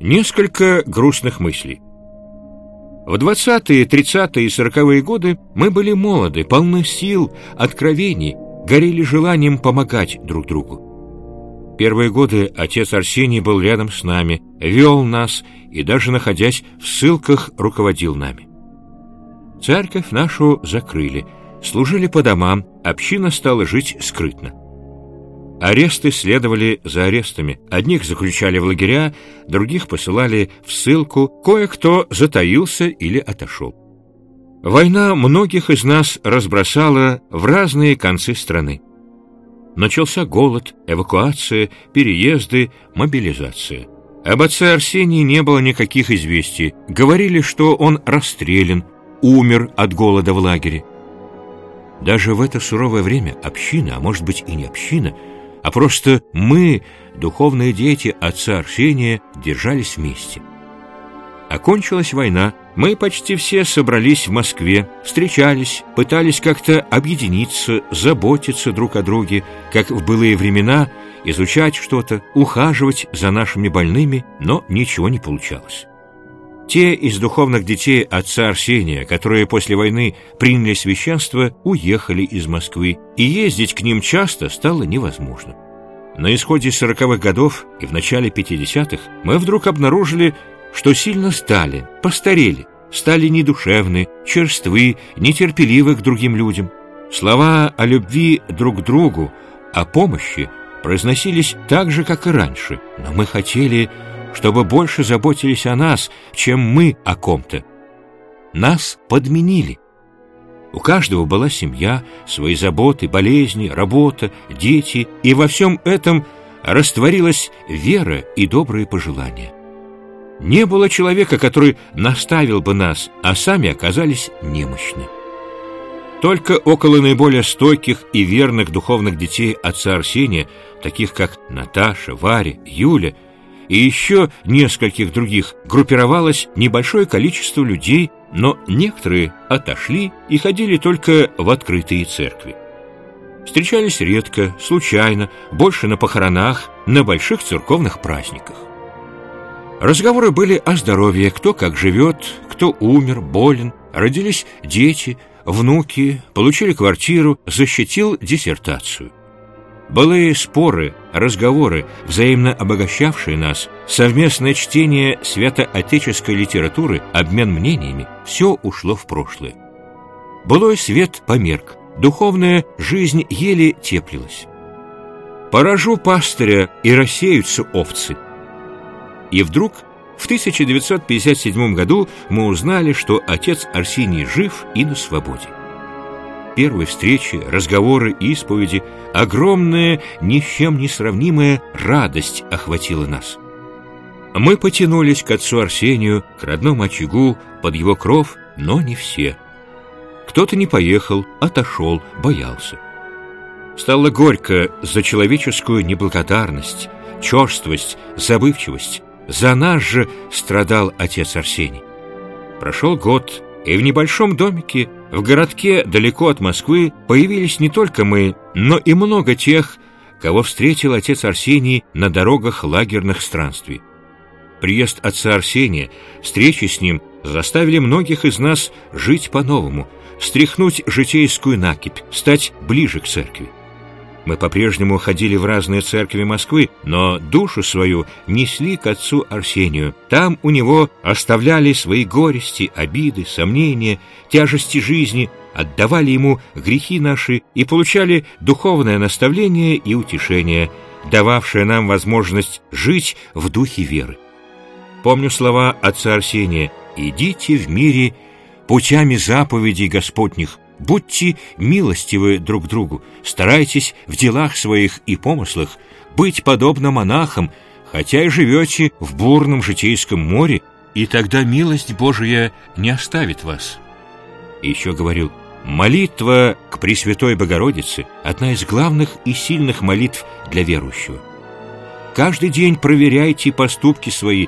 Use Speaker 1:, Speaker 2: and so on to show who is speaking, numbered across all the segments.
Speaker 1: Несколько грустных мыслей. В 20-е, 30-е и 40-е годы мы были молоды, полны сил, откровений, горели желанием помогать друг другу. Первые годы отец Арсений был рядом с нами, вел нас и даже находясь в ссылках руководил нами. Церковь нашу закрыли, служили по домам, община стала жить скрытно. Аресты следовали за арестами. Одних заключали в лагеря, других посылали в ссылку, кое-кто затаился или отошел. Война многих из нас разбросала в разные концы страны. Начался голод, эвакуация, переезды, мобилизация. Об отце Арсении не было никаких известий. Говорили, что он расстрелян, умер от голода в лагере. Даже в это суровое время община, а может быть и не община, а просто мы, духовные дети отца Арсения, держались вместе. Окончилась война, мы почти все собрались в Москве, встречались, пытались как-то объединиться, заботиться друг о друге, как в былые времена, изучать что-то, ухаживать за нашими больными, но ничего не получалось. Те из духовных детей отца Арсения, которые после войны приняли священство, уехали из Москвы, и ездить к ним часто стало невозможно. На исходе сороковых годов и в начале пятидесятых мы вдруг обнаружили, что сильно стали, постарели, стали недушевны, черствы, нетерпеливы к другим людям. Слова о любви друг к другу, о помощи произносились так же, как и раньше, но мы хотели чтобы больше заботились о нас, чем мы о ком-то. Нас подменили. У каждого была семья, свои заботы, болезни, работа, дети, и во всем этом растворилась вера и добрые пожелания. Не было человека, который наставил бы нас, а сами оказались немощны. Только около наиболее стойких и верных духовных детей отца Арсения, таких как Наташа, Варя, Юля, и еще нескольких других группировалось небольшое количество людей, но некоторые отошли и ходили только в открытые церкви. Встречались редко, случайно, больше на похоронах, на больших церковных праздниках. Разговоры были о здоровье, кто как живет, кто умер, болен, родились дети, внуки, получили квартиру, защитил диссертацию. Былые споры, разговоры, взаимно обогащавшие нас, совместное чтение святоотеческой литературы, обмен мнениями — все ушло в прошлое. Былой свет померк, духовная жизнь еле теплилась. Поражу пастыря, и рассеются овцы. И вдруг в 1957 году мы узнали, что отец Арсений жив и на свободе первой встречи, разговоры, исповеди, огромная, ни с чем не сравнимая радость охватила нас. Мы потянулись к отцу Арсению, к родному очагу, под его кров, но не все. Кто-то не поехал, отошел, боялся. Стало горько за человеческую неблагодарность, черствость, забывчивость. За нас же страдал отец Арсений. Прошел год, и в небольшом домике в городке далеко от Москвы появились не только мы, но и много тех, кого встретил отец Арсений на дорогах лагерных странствий. Приезд отца Арсения, встречи с ним заставили многих из нас жить по-новому, стряхнуть житейскую накипь, стать ближе к церкви. Мы по-прежнему ходили в разные церкви Москвы, но душу свою несли к отцу Арсению. Там у него оставляли свои горести, обиды, сомнения, тяжести жизни, отдавали ему грехи наши и получали духовное наставление и утешение, дававшее нам возможность жить в духе веры. Помню слова отца Арсения «Идите в мире путями заповедей Господних, Будьте милостивы друг другу, старайтесь в делах своих и помыслах быть подобно монахам, хотя и живете в бурном житейском море, и тогда милость Божия не оставит вас. Еще говорил, молитва к Пресвятой Богородице – одна из главных и сильных молитв для верующего. Каждый день проверяйте поступки свои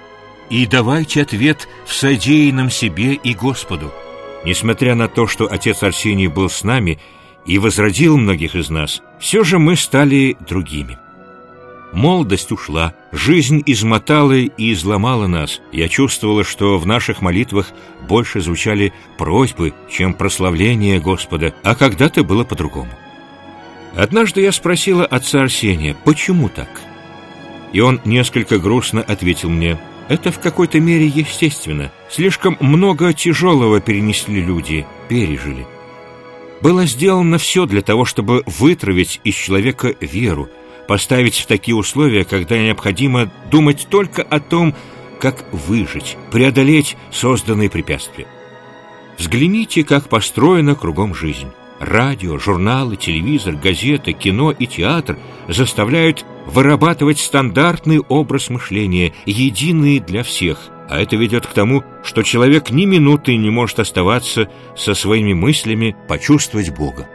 Speaker 1: и давайте ответ в содеянном себе и Господу – Несмотря на то, что отец Арсений был с нами и возродил многих из нас, все же мы стали другими. Молодость ушла, жизнь измотала и изломала нас. Я чувствовала, что в наших молитвах больше звучали просьбы, чем прославление Господа, а когда-то было по-другому. Однажды я спросила отца Арсения, почему так? И он несколько грустно ответил мне, это в какой-то мере естественно. Слишком много тяжелого перенесли люди, пережили. Было сделано все для того, чтобы вытравить из человека веру, поставить в такие условия, когда необходимо думать только о том, как выжить, преодолеть созданные препятствия. Взгляните, как построена кругом жизнь. Радио, журналы, телевизор, газеты, кино и театр заставляют вырабатывать стандартный образ мышления, единый для всех. А это ведет к тому, что человек ни минуты не может оставаться со своими мыслями, почувствовать Бога.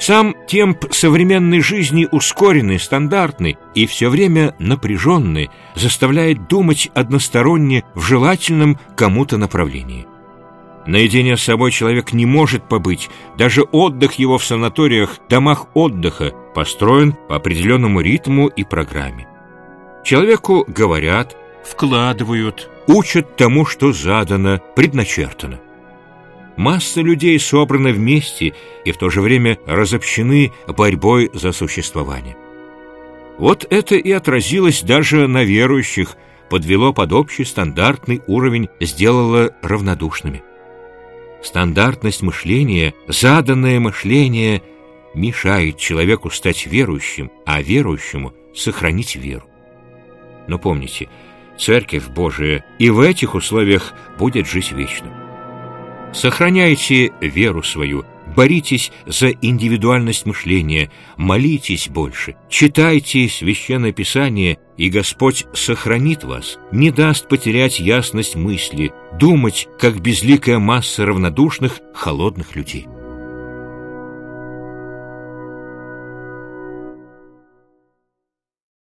Speaker 1: Сам темп современной жизни ускоренный, стандартный и все время напряженный, заставляет думать односторонне в желательном кому-то направлении. Наедине с собой человек не может побыть, даже отдых его в санаториях, домах отдыха построен по определенному ритму и программе. Человеку говорят, вкладывают, учат тому, что задано, предначертано. Масса людей собраны вместе и в то же время разобщены борьбой за существование. Вот это и отразилось даже на верующих, подвело под общий стандартный уровень, сделало равнодушными. Стандартность мышления, заданное мышление мешает человеку стать верующим, а верующему сохранить веру. Но помните, Церковь Божия и в этих условиях будет жить вечно. Сохраняйте веру свою, боритесь за индивидуальность мышления, молитесь больше, читайте Священное Писание, и Господь сохранит вас, не даст потерять ясность мысли, думать, как безликая масса равнодушных, холодных людей.